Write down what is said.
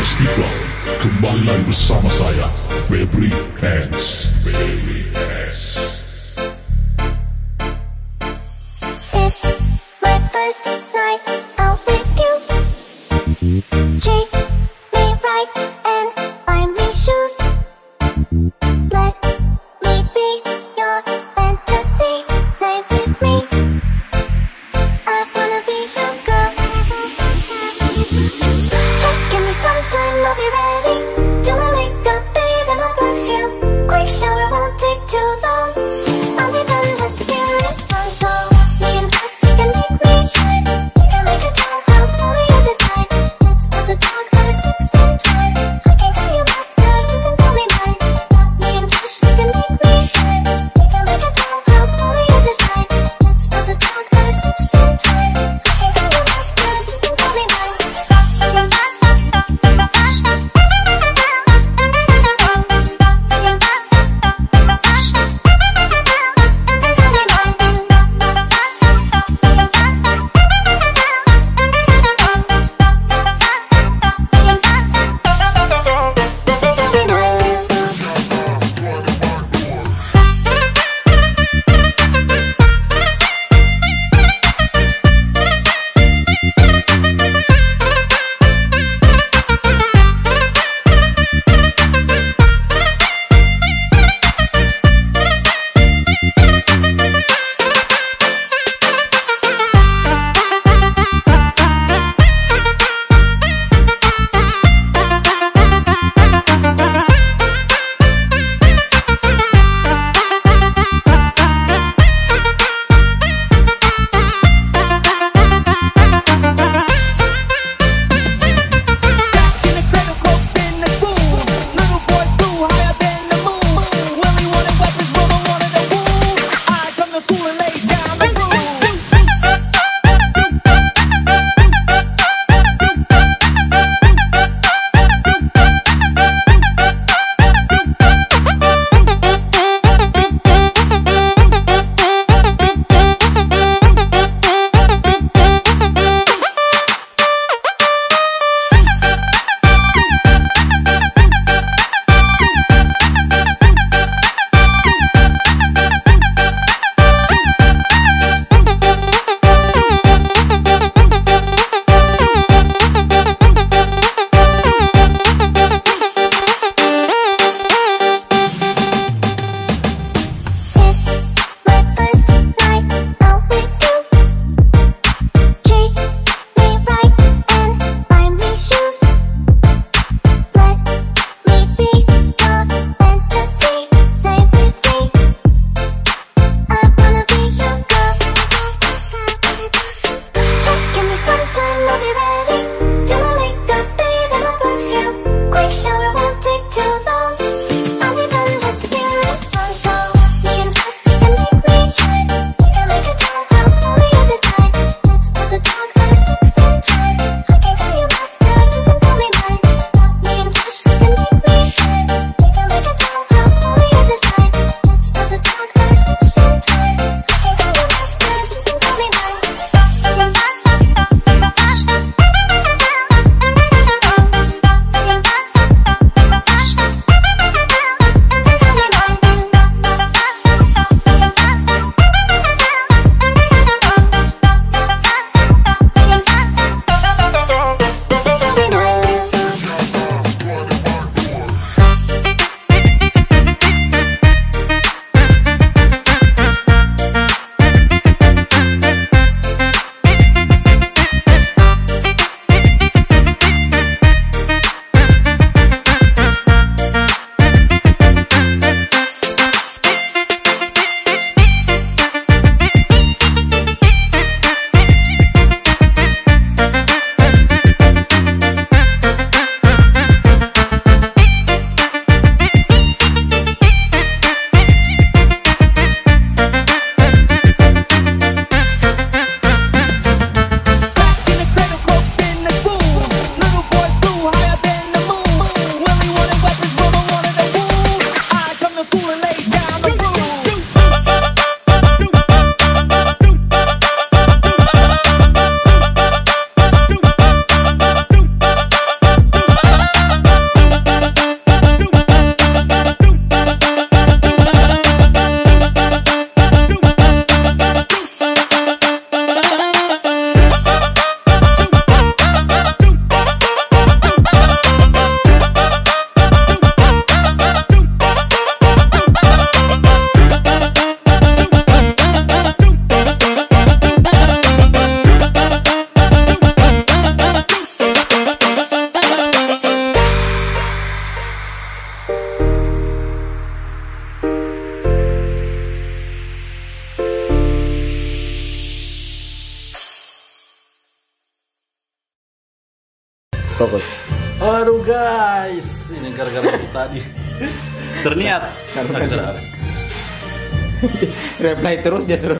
my speaker Kembali bersama saya Febri Hands Febri Hands It's my first night out with you. Treat me right and buy me shoes. Let me be your fantasy. Play with me. I wanna be your girl love you ready. Fokus. Aduh guys, ini gara-gara itu tadi. Terniat. Karena-. Reply terus justru.